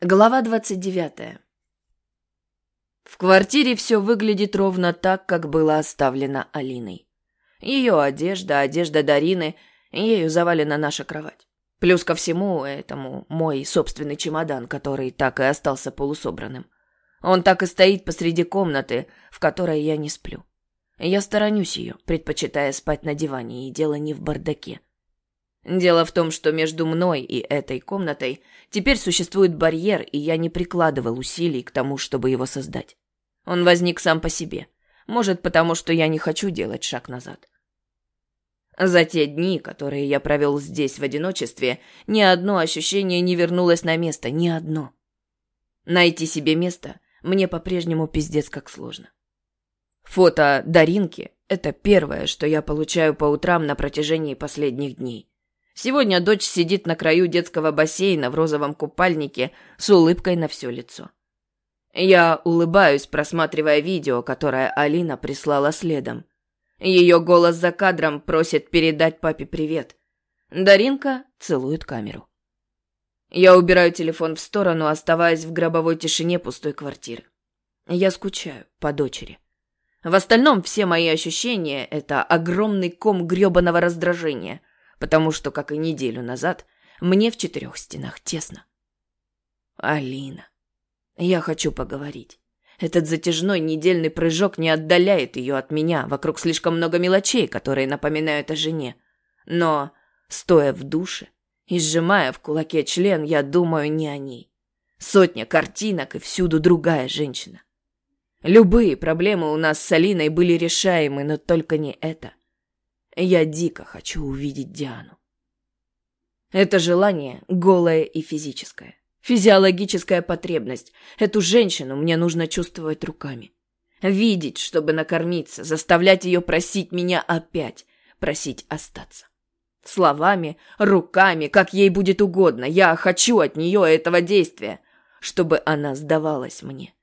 Глава 29. В квартире все выглядит ровно так, как было оставлено Алиной. Ее одежда, одежда Дарины, ею завалена наша кровать. Плюс ко всему этому мой собственный чемодан, который так и остался полусобранным. Он так и стоит посреди комнаты, в которой я не сплю. Я сторонюсь ее, предпочитая спать на диване, и дело не в бардаке. Дело в том, что между мной и этой комнатой теперь существует барьер, и я не прикладывал усилий к тому, чтобы его создать. Он возник сам по себе. Может, потому что я не хочу делать шаг назад. За те дни, которые я провел здесь в одиночестве, ни одно ощущение не вернулось на место, ни одно. Найти себе место мне по-прежнему пиздец как сложно. Фото Даринки – это первое, что я получаю по утрам на протяжении последних дней. Сегодня дочь сидит на краю детского бассейна в розовом купальнике с улыбкой на все лицо. Я улыбаюсь, просматривая видео, которое Алина прислала следом. Ее голос за кадром просит передать папе привет. Даринка целует камеру. Я убираю телефон в сторону, оставаясь в гробовой тишине пустой квартиры. Я скучаю по дочери. В остальном все мои ощущения — это огромный ком грёбаного раздражения, потому что, как и неделю назад, мне в четырех стенах тесно. Алина. Я хочу поговорить. Этот затяжной недельный прыжок не отдаляет ее от меня. Вокруг слишком много мелочей, которые напоминают о жене. Но, стоя в душе и сжимая в кулаке член, я думаю не о ней. Сотня картинок и всюду другая женщина. Любые проблемы у нас с Алиной были решаемы, но только не это. Я дико хочу увидеть Диану. Это желание голое и физическое. Физиологическая потребность. Эту женщину мне нужно чувствовать руками. Видеть, чтобы накормиться, заставлять ее просить меня опять, просить остаться. Словами, руками, как ей будет угодно. Я хочу от нее этого действия, чтобы она сдавалась мне.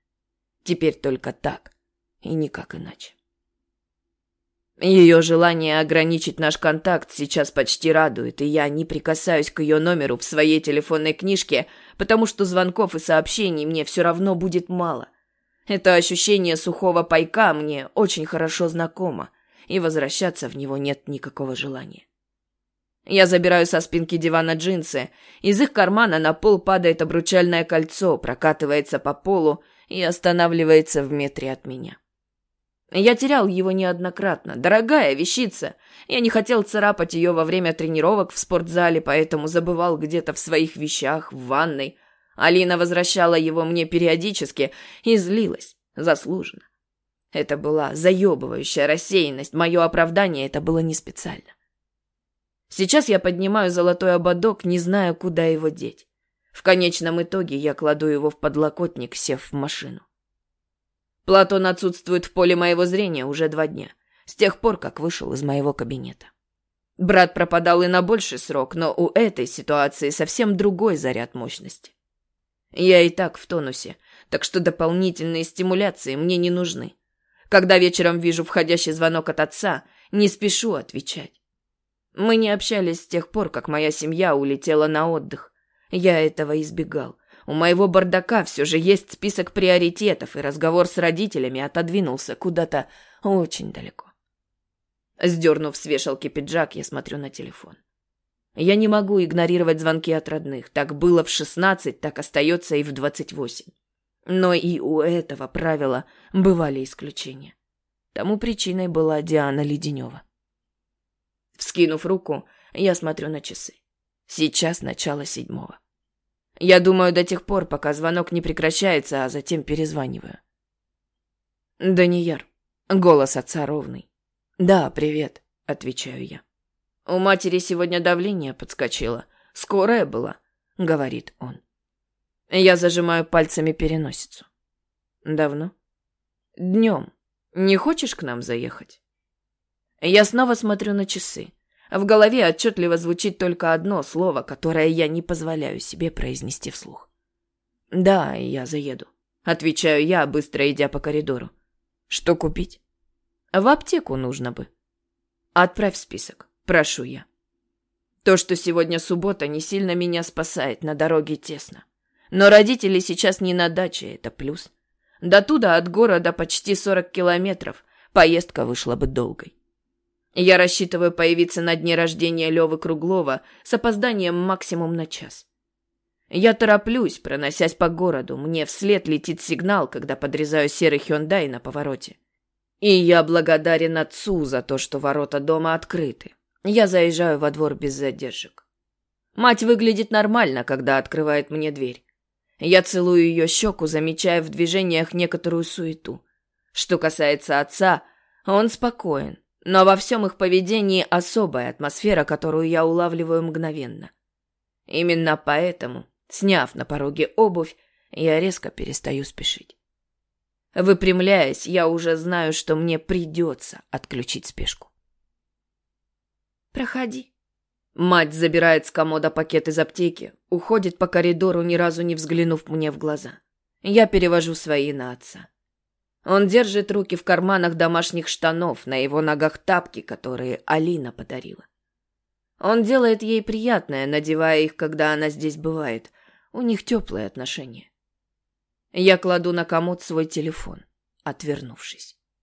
Теперь только так и никак иначе. Ее желание ограничить наш контакт сейчас почти радует, и я не прикасаюсь к ее номеру в своей телефонной книжке, потому что звонков и сообщений мне все равно будет мало. Это ощущение сухого пайка мне очень хорошо знакомо, и возвращаться в него нет никакого желания. Я забираю со спинки дивана джинсы. Из их кармана на пол падает обручальное кольцо, прокатывается по полу и останавливается в метре от меня. Я терял его неоднократно. Дорогая вещица. Я не хотел царапать ее во время тренировок в спортзале, поэтому забывал где-то в своих вещах, в ванной. Алина возвращала его мне периодически и злилась. Заслуженно. Это была заебывающая рассеянность. Мое оправдание это было не специально. Сейчас я поднимаю золотой ободок, не зная, куда его деть. В конечном итоге я кладу его в подлокотник, сев в машину. Платон отсутствует в поле моего зрения уже два дня, с тех пор, как вышел из моего кабинета. Брат пропадал и на больший срок, но у этой ситуации совсем другой заряд мощности. Я и так в тонусе, так что дополнительные стимуляции мне не нужны. Когда вечером вижу входящий звонок от отца, не спешу отвечать. Мы не общались с тех пор, как моя семья улетела на отдых. Я этого избегал, у моего бардака все же есть список приоритетов, и разговор с родителями отодвинулся куда-то очень далеко. Сдернув с вешалки пиджак, я смотрю на телефон. Я не могу игнорировать звонки от родных. Так было в шестнадцать, так остается и в двадцать восемь. Но и у этого правила бывали исключения. Тому причиной была Диана Леденева. Вскинув руку, я смотрю на часы. Сейчас начало седьмого. Я думаю до тех пор, пока звонок не прекращается, а затем перезваниваю. «Данияр». Голос отца ровный. «Да, привет», — отвечаю я. «У матери сегодня давление подскочило. Скорая была», — говорит он. Я зажимаю пальцами переносицу. «Давно?» «Днем. Не хочешь к нам заехать?» Я снова смотрю на часы. В голове отчетливо звучит только одно слово, которое я не позволяю себе произнести вслух. «Да, я заеду», — отвечаю я, быстро идя по коридору. «Что купить?» «В аптеку нужно бы». «Отправь список, прошу я». То, что сегодня суббота, не сильно меня спасает, на дороге тесно. Но родители сейчас не на даче, это плюс. До туда от города почти 40 километров. Поездка вышла бы долгой. Я рассчитываю появиться на дне рождения Левы Круглова с опозданием максимум на час. Я тороплюсь, проносясь по городу. Мне вслед летит сигнал, когда подрезаю серый Хёндай на повороте. И я благодарен отцу за то, что ворота дома открыты. Я заезжаю во двор без задержек. Мать выглядит нормально, когда открывает мне дверь. Я целую ее щеку, замечая в движениях некоторую суету. Что касается отца, он спокоен, но во всем их поведении особая атмосфера, которую я улавливаю мгновенно. Именно поэтому, сняв на пороге обувь, я резко перестаю спешить. Выпрямляясь, я уже знаю, что мне придется отключить спешку. «Проходи». Мать забирает с комода пакет из аптеки, уходит по коридору, ни разу не взглянув мне в глаза. Я перевожу свои на отца. Он держит руки в карманах домашних штанов, на его ногах тапки, которые Алина подарила. Он делает ей приятное, надевая их, когда она здесь бывает. У них теплые отношения. Я кладу на комод свой телефон, отвернувшись.